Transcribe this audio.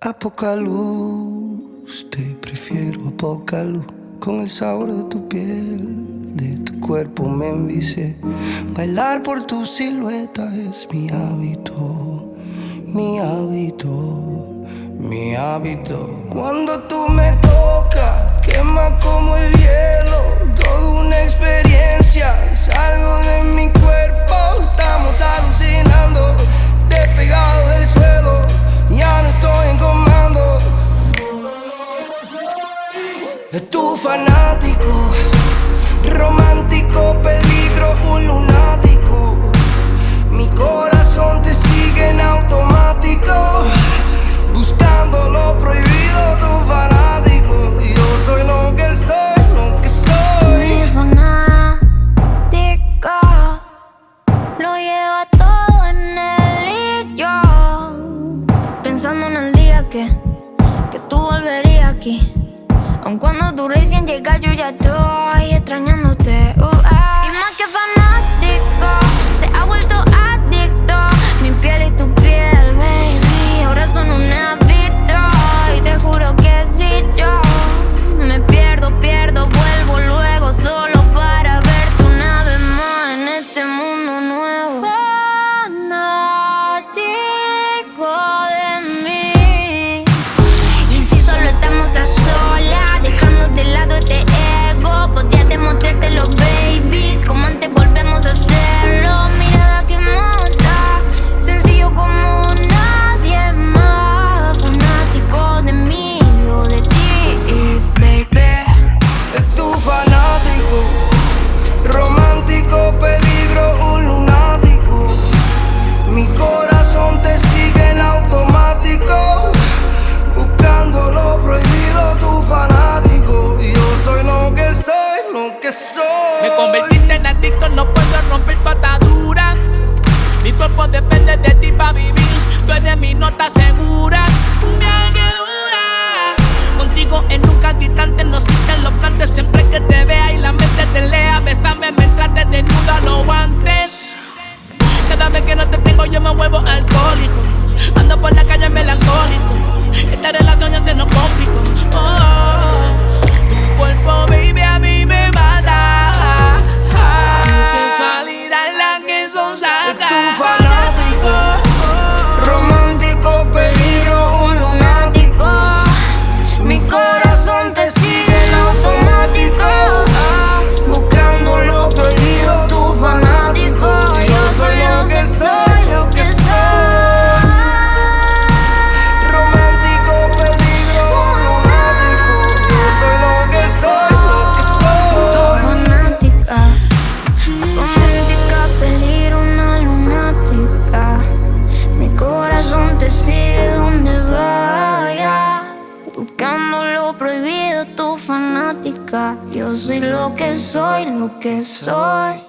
a poca luz. Te prefiero a poca luz. Con el sabor de tu piel, de tu cuerpo me envicié. Bailar por tu silueta es mi hábito, mi hábito, mi hábito. Cuando tú me tocas, Es tu fanático, romántico, peligro, un lunático. Mi corazón te sigue en automático, buscando lo prohibido, tu fanático. Yo soy lo que soy, lo que soy. Mi fanático lo lleva todo en el y yo. Pensando en el día que, que tú volverías aquí. Aun cuando tú recién llegas, yo ya estoy extrañándote. Me convertiste en adicto, no puedo romper tu atadura. Mi cuerpo depende de ti para vivir. Tú eres mi nota segura. Viaje que. Contigo en un distante no existen los plantes. Siempre que te vea y la mente te lea, besame mientras te desnuda, no antes. Cada vez que no te tengo yo me vuelvo alcohólico Ando por la calle melancólico Esta relación ya se nos complicó oh, soy lo que soy, lo que soy.